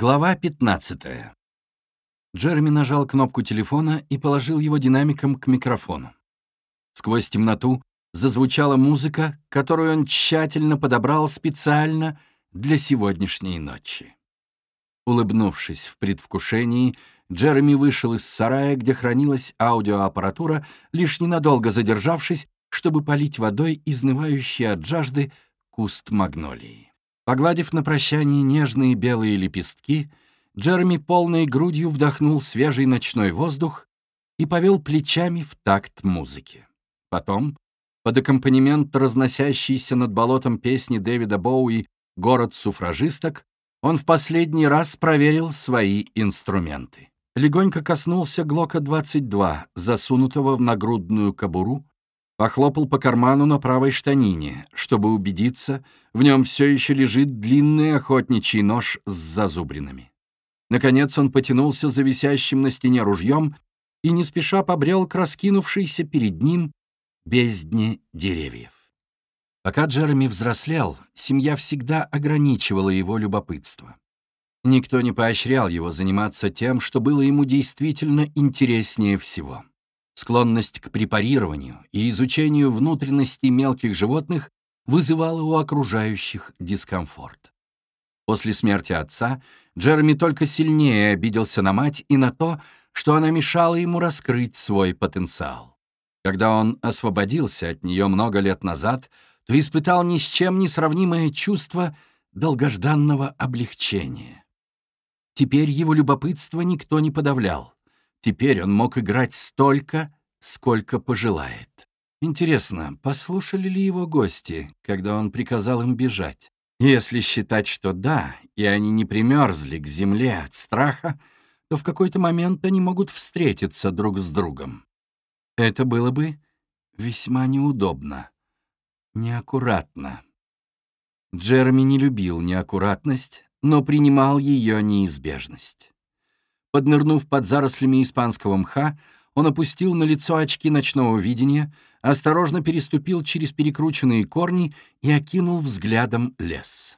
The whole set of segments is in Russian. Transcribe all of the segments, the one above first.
Глава 15. Джереми нажал кнопку телефона и положил его динамиком к микрофону. Сквозь темноту зазвучала музыка, которую он тщательно подобрал специально для сегодняшней ночи. Улыбнувшись в предвкушении, Джереми вышел из сарая, где хранилась аудиоаппаратура, лишь ненадолго задержавшись, чтобы полить водой изнывающий от жажды куст магнолии. Погладив на прощание нежные белые лепестки, Джереми полной грудью вдохнул свежий ночной воздух и повел плечами в такт музыки. Потом, под аккомпанемент разносящейся над болотом песни Дэвида Боуи «Город суфражисток», он в последний раз проверил свои инструменты. Легонько коснулся Глока-22, засунутого в нагрудную кобуру, Похлопал по карману на правой штанине, чтобы убедиться, в нем все еще лежит длинный охотничий нож с зазубринами. Наконец он потянулся за висящим на стене ружьем и не спеша побрел к раскинувшейся перед ним бездне деревьев. Пока Джереми взрослел, семья всегда ограничивала его любопытство. Никто не поощрял его заниматься тем, что было ему действительно интереснее всего. Склонность к препарированию и изучению внутренностей мелких животных вызывала у окружающих дискомфорт. После смерти отца Джереми только сильнее обиделся на мать и на то, что она мешала ему раскрыть свой потенциал. Когда он освободился от нее много лет назад, то испытал ни с чем не сравнимое чувство долгожданного облегчения. Теперь его любопытство никто не подавлял. Теперь он мог играть столько, сколько пожелает. Интересно, послушали ли его гости, когда он приказал им бежать? Если считать, что да, и они не примерзли к земле от страха, то в какой-то момент они могут встретиться друг с другом. Это было бы весьма неудобно, неаккуратно. Джереми не любил неаккуратность, но принимал ее неизбежность. Поднырнув под зарослями испанского мха, он опустил на лицо очки ночного видения, осторожно переступил через перекрученные корни и окинул взглядом лес.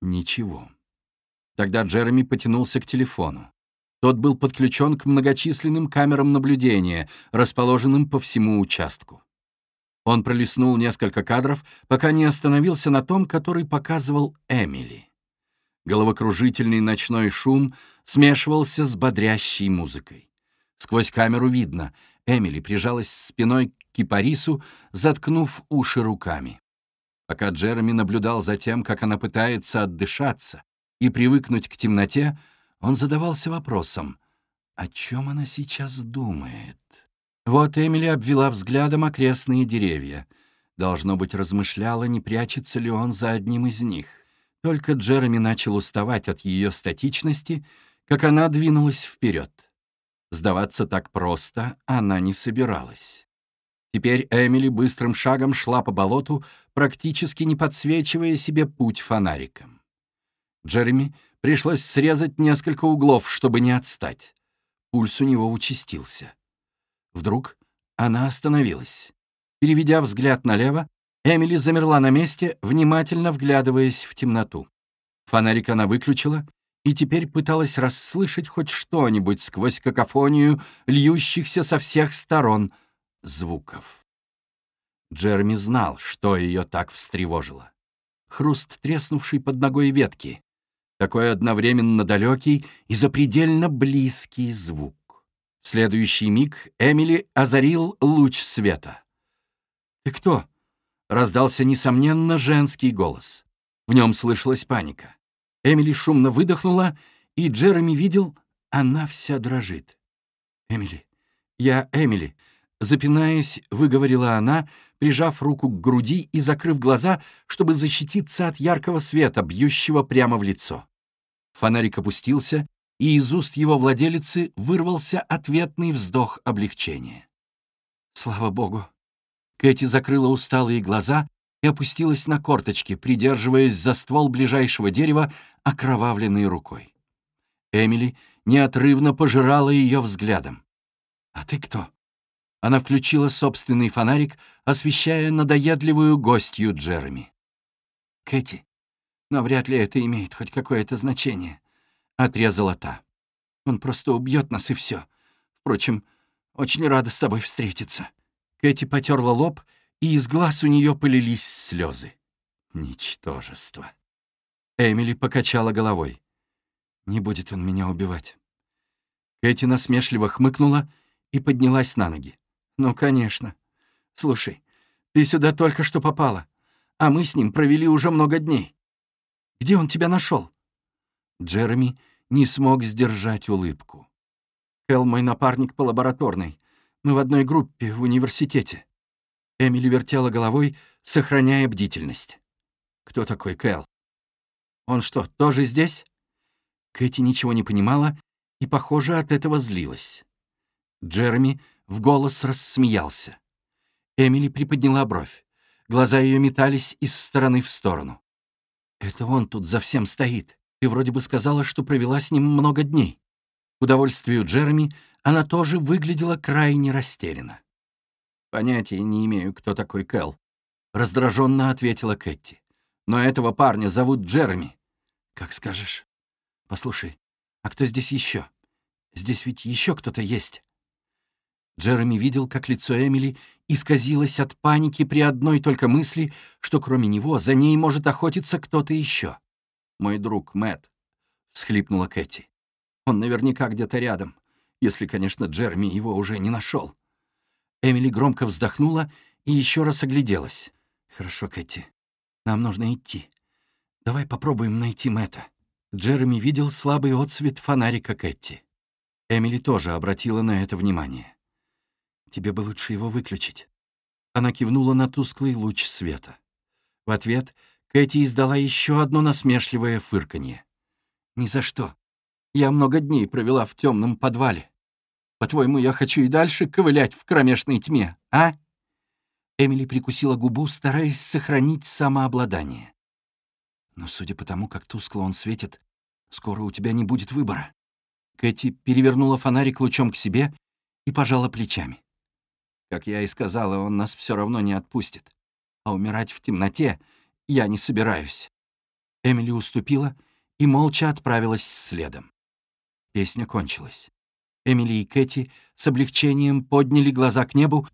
Ничего. Тогда Джереми потянулся к телефону. Тот был подключен к многочисленным камерам наблюдения, расположенным по всему участку. Он пролистнул несколько кадров, пока не остановился на том, который показывал Эмили. Головокружительный ночной шум смешивался с бодрящей музыкой. Сквозь камеру видно, Эмили прижалась спиной к кипарису, заткнув уши руками. Пока Джереми наблюдал за тем, как она пытается отдышаться и привыкнуть к темноте, он задавался вопросом, о чем она сейчас думает? Вот Эмили обвела взглядом окрестные деревья. Должно быть, размышляла, не прячется ли он за одним из них. Только Джереми начал уставать от ее статичности, как она двинулась вперед. Сдаваться так просто она не собиралась. Теперь Эмили быстрым шагом шла по болоту, практически не подсвечивая себе путь фонариком. Джереми пришлось срезать несколько углов, чтобы не отстать. Пульс у него участился. Вдруг она остановилась. Переведя взгляд налево, Эмили замерла на месте, внимательно вглядываясь в темноту. Фонарик она выключила и теперь пыталась расслышать хоть что-нибудь сквозь какофонию льющихся со всех сторон звуков. Джереми знал, что ее так встревожило. Хруст треснувший под ногой ветки, такой одновременно далекий и запредельно близкий звук. В следующий миг Эмили озарил луч света. «Ты кто?» раздался, несомненно, женский голос. В нем слышалась паника. Эмили шумно выдохнула, и Джереми видел, она вся дрожит. «Эмили, я Эмили», — запинаясь, выговорила она, прижав руку к груди и закрыв глаза, чтобы защититься от яркого света, бьющего прямо в лицо. Фонарик опустился, и из уст его владелицы вырвался ответный вздох облегчения. «Слава богу!» Кэти закрыла усталые глаза и опустилась на корточки, придерживаясь за ствол ближайшего дерева окровавленной рукой. Эмили неотрывно пожирала ее взглядом. «А ты кто?» Она включила собственный фонарик, освещая надоедливую гостью Джереми. «Кэти, но вряд ли это имеет хоть какое-то значение. отрезала та. «Он просто убьет нас, и все. Впрочем, очень рада с тобой встретиться». Кэти потерла лоб, и из глаз у нее полились слезы. Ничтожество. Эмили покачала головой. «Не будет он меня убивать». Кэти насмешливо хмыкнула и поднялась на ноги. «Ну, конечно. Слушай, ты сюда только что попала, а мы с ним провели уже много дней. Где он тебя нашел? Джереми не смог сдержать улыбку. Кэл мой напарник по лабораторной. Мы в одной группе в университете. Эмили вертела головой, сохраняя бдительность. Кто такой Кэл? Он что, тоже здесь? Кэти ничего не понимала и, похоже, от этого злилась. Джереми в голос рассмеялся. Эмили приподняла бровь. Глаза ее метались из стороны в сторону. «Это он тут за всем стоит. Ты вроде бы сказала, что провела с ним много дней». К удовольствию Джереми она тоже выглядела крайне растерянно. «Понятия не имею, кто такой Кэл», — раздраженно ответила Кэти. «Но этого парня зовут Джереми». «Как скажешь. Послушай, а кто здесь еще? Здесь ведь еще кто-то есть». Джереми видел, как лицо Эмили исказилось от паники при одной только мысли, что кроме него за ней может охотиться кто-то еще. «Мой друг Мэтт», — всхлипнула Кэти. «Он наверняка где-то рядом, если, конечно, Джереми его уже не нашел». Эмили громко вздохнула и еще раз огляделась. «Хорошо, Кэти, нам нужно идти. Давай попробуем найти Мэтта». Джереми видел слабый отсвет фонарика Кэти. Эмили тоже обратила на это внимание. Тебе бы лучше его выключить». Она кивнула на тусклый луч света. В ответ Кэти издала еще одно насмешливое фырканье. «Ни за что. Я много дней провела в темном подвале. По-твоему, я хочу и дальше ковылять в кромешной тьме, а?» Эмили прикусила губу, стараясь сохранить самообладание. «Но судя по тому, как тускло он светит, скоро у тебя не будет выбора». Кэти перевернула фонарик лучом к себе и пожала плечами. Как я и сказала, он нас все равно не отпустит. А умирать в темноте я не собираюсь. Эмили уступила и молча отправилась следом. Песня кончилась. Эмили и Кэти с облегчением подняли глаза к небу,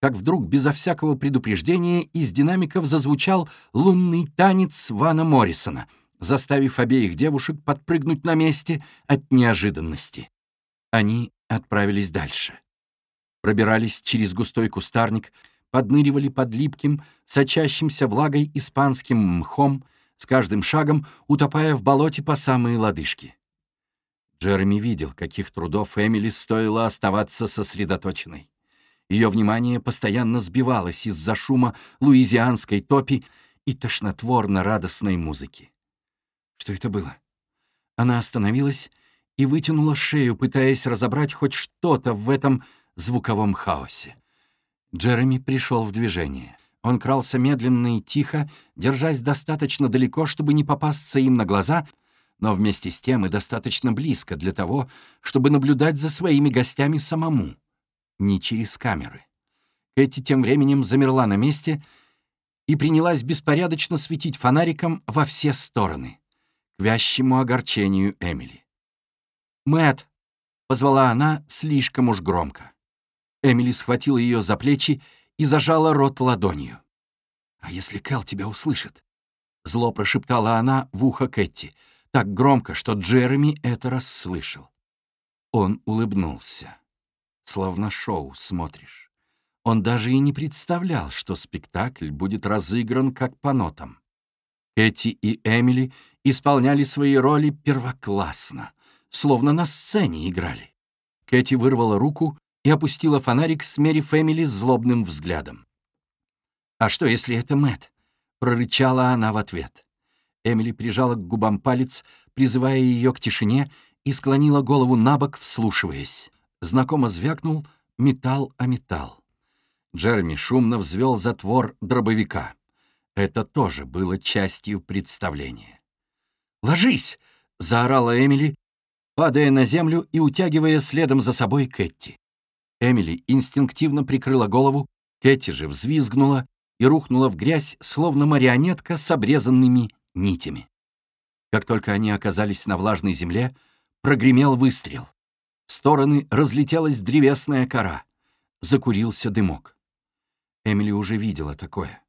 как вдруг, безо всякого предупреждения, из динамиков зазвучал лунный танец Вана Моррисона, заставив обеих девушек подпрыгнуть на месте от неожиданности. Они отправились дальше пробирались через густой кустарник, подныривали под липким, сочащимся влагой испанским мхом, с каждым шагом утопая в болоте по самые лодыжки. Джереми видел, каких трудов Эмили стоило оставаться сосредоточенной. Ее внимание постоянно сбивалось из-за шума луизианской топи и тошнотворно-радостной музыки. Что это было? Она остановилась и вытянула шею, пытаясь разобрать хоть что-то в этом звуковом хаосе. Джереми пришел в движение. Он крался медленно и тихо, держась достаточно далеко, чтобы не попасться им на глаза, но вместе с тем и достаточно близко для того, чтобы наблюдать за своими гостями самому, не через камеры. Кэти тем временем замерла на месте и принялась беспорядочно светить фонариком во все стороны, к вящему огорчению Эмили. Мэт, позвала она слишком уж громко. Эмили схватила ее за плечи и зажала рот ладонью. «А если Кэл тебя услышит?» Зло прошептала она в ухо Кэти, так громко, что Джереми это расслышал. Он улыбнулся. Словно шоу смотришь. Он даже и не представлял, что спектакль будет разыгран как по нотам. Кэти и Эмили исполняли свои роли первоклассно, словно на сцене играли. Кэти вырвала руку и опустила фонарик, смерив Эмили злобным взглядом. «А что, если это Мэт? прорычала она в ответ. Эмили прижала к губам палец, призывая ее к тишине, и склонила голову на бок, вслушиваясь. Знакомо звякнул металл о металл. Джереми шумно взвел затвор дробовика. Это тоже было частью представления. «Ложись!» — заорала Эмили, падая на землю и утягивая следом за собой Кэтти. Эмили инстинктивно прикрыла голову, Кэти же взвизгнула и рухнула в грязь, словно марионетка с обрезанными нитями. Как только они оказались на влажной земле, Прогремел выстрел. В стороны разлетелась древесная кора. Закурился дымок. Эмили уже видела такое.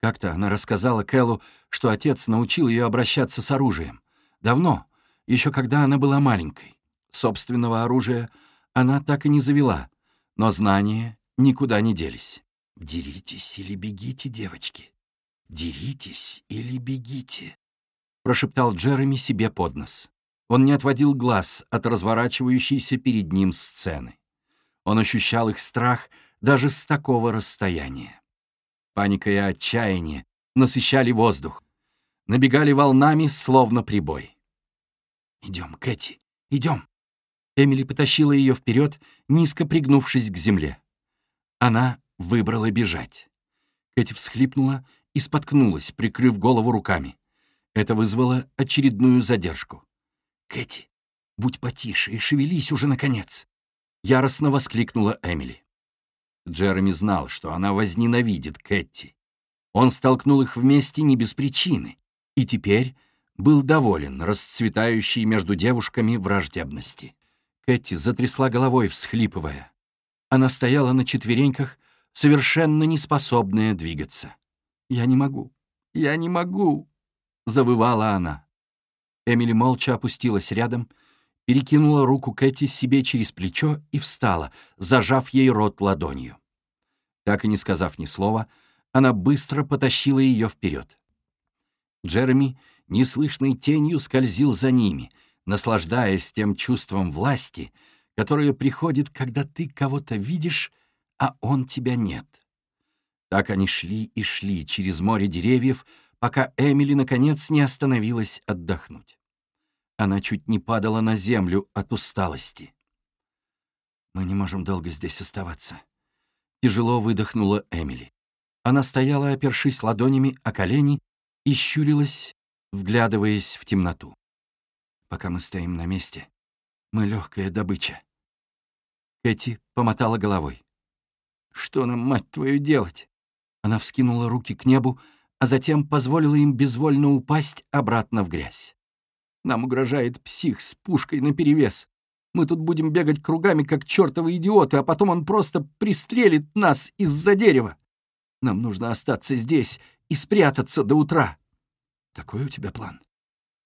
Как-то она рассказала Кэллу, что отец научил ее обращаться с оружием. Давно, еще когда она была маленькой. Собственного оружия она так и не завела, но знания никуда не делись. «Деритесь или бегите, девочки. Деритесь или бегите», — прошептал Джереми себе под нос. Он не отводил глаз от разворачивающейся перед ним сцены. Он ощущал их страх даже с такого расстояния. Паника и отчаяние насыщали воздух, набегали волнами, словно прибой. «Идем, Кэти, идем!» Эмили потащила ее вперед, низко пригнувшись к земле. Она выбрала бежать. Кэти всхлипнула и споткнулась, прикрыв голову руками. Это вызвало очередную задержку. «Кэти, будь потише и шевелись уже, наконец!» Яростно воскликнула Эмили. Джереми знал, что она возненавидит Кэти. Он столкнул их вместе не без причины, и теперь был доволен расцветающей между девушками враждебности. Кэти затрясла головой, всхлипывая. Она стояла на четвереньках, совершенно неспособная двигаться. «Я не могу, я не могу!» — завывала она. Эмили молча опустилась рядом, перекинула руку Кэти себе через плечо и встала, зажав ей рот ладонью. Так и не сказав ни слова, она быстро потащила ее вперед. Джереми неслышной тенью скользил за ними, наслаждаясь тем чувством власти, которое приходит, когда ты кого-то видишь, а он тебя нет. Так они шли и шли через море деревьев, пока Эмили, наконец, не остановилась отдохнуть. Она чуть не падала на землю от усталости. «Мы не можем долго здесь оставаться», — тяжело выдохнула Эмили. Она стояла, опершись ладонями о колени, и щурилась, вглядываясь в темноту. «Пока мы стоим на месте, мы легкая добыча». Кэти помотала головой. «Что нам, мать твою, делать?» Она вскинула руки к небу, а затем позволила им безвольно упасть обратно в грязь. Нам угрожает псих с пушкой наперевес. Мы тут будем бегать кругами, как чертовы идиоты, а потом он просто пристрелит нас из-за дерева. Нам нужно остаться здесь и спрятаться до утра. Такой у тебя план?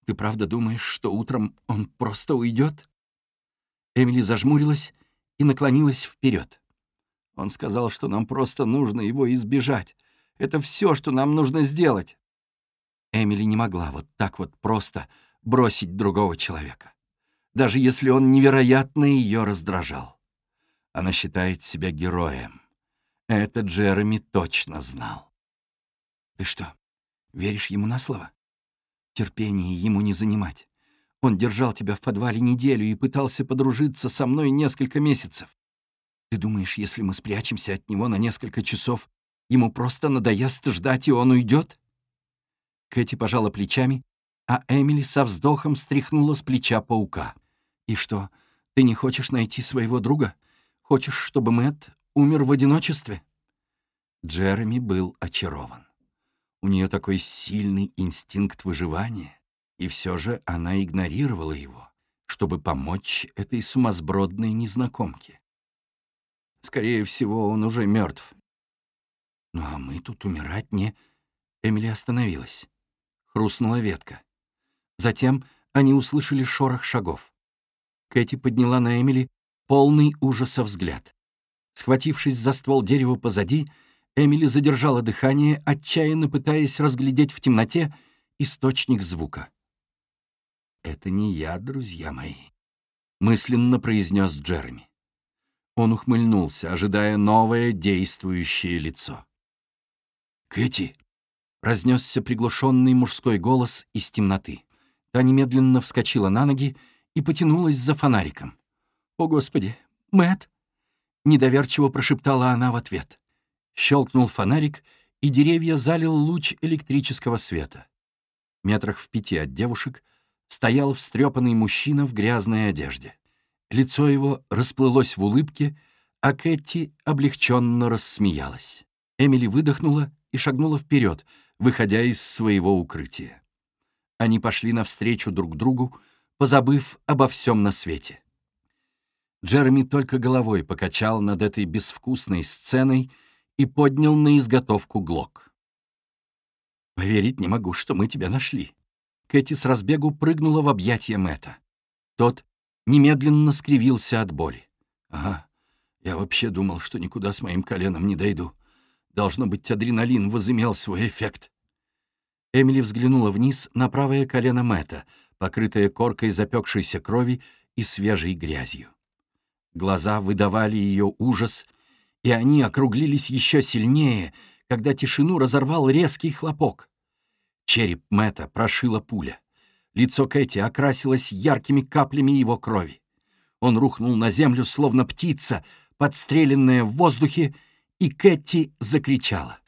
Ты правда думаешь, что утром он просто уйдет? Эмили зажмурилась и наклонилась вперед. Он сказал, что нам просто нужно его избежать. Это все, что нам нужно сделать. Эмили не могла вот так вот просто бросить другого человека, даже если он невероятно ее раздражал. Она считает себя героем. Это Джереми точно знал. Ты что, веришь ему на слово? Терпение ему не занимать. Он держал тебя в подвале неделю и пытался подружиться со мной несколько месяцев. Ты думаешь, если мы спрячемся от него на несколько часов, Ему просто надоест ждать, и он уйдет?» Кэти пожала плечами, а Эмили со вздохом стряхнула с плеча паука. «И что, ты не хочешь найти своего друга? Хочешь, чтобы Мэтт умер в одиночестве?» Джереми был очарован. У нее такой сильный инстинкт выживания, и все же она игнорировала его, чтобы помочь этой сумасбродной незнакомке. Скорее всего, он уже мертв. «Ну а мы тут умирать не...» Эмили остановилась. Хрустнула ветка. Затем они услышали шорох шагов. Кэти подняла на Эмили полный ужаса взгляд. Схватившись за ствол дерева позади, Эмили задержала дыхание, отчаянно пытаясь разглядеть в темноте источник звука. «Это не я, друзья мои», — мысленно произнес Джереми. Он ухмыльнулся, ожидая новое действующее лицо. «Кэти!» — разнесся приглушенный мужской голос из темноты. Та немедленно вскочила на ноги и потянулась за фонариком. «О, Господи! Мэтт!» — недоверчиво прошептала она в ответ. Щелкнул фонарик, и деревья залил луч электрического света. Метрах в пяти от девушек стоял встрепанный мужчина в грязной одежде. Лицо его расплылось в улыбке, а Кэти облегченно рассмеялась. Эмили выдохнула и шагнула вперед, выходя из своего укрытия. Они пошли навстречу друг другу, позабыв обо всем на свете. Джереми только головой покачал над этой безвкусной сценой и поднял на изготовку глок. «Поверить не могу, что мы тебя нашли». Кэти с разбегу прыгнула в объятия Мэтта. Тот немедленно скривился от боли. «Ага, я вообще думал, что никуда с моим коленом не дойду. Должно быть, адреналин возымел свой эффект». Эмили взглянула вниз на правое колено Мэтта, покрытое коркой запекшейся крови и свежей грязью. Глаза выдавали ее ужас, и они округлились еще сильнее, когда тишину разорвал резкий хлопок. Череп Мэтта прошила пуля. Лицо Кэти окрасилось яркими каплями его крови. Он рухнул на землю, словно птица, подстреленная в воздухе, и Кэти закричала.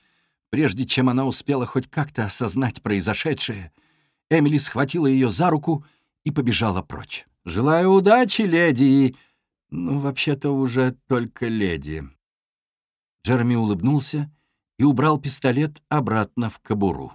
Прежде чем она успела хоть как-то осознать произошедшее, Эмили схватила ее за руку и побежала прочь. «Желаю удачи, леди!» «Ну, вообще-то уже только леди». Джереми улыбнулся и убрал пистолет обратно в кобуру.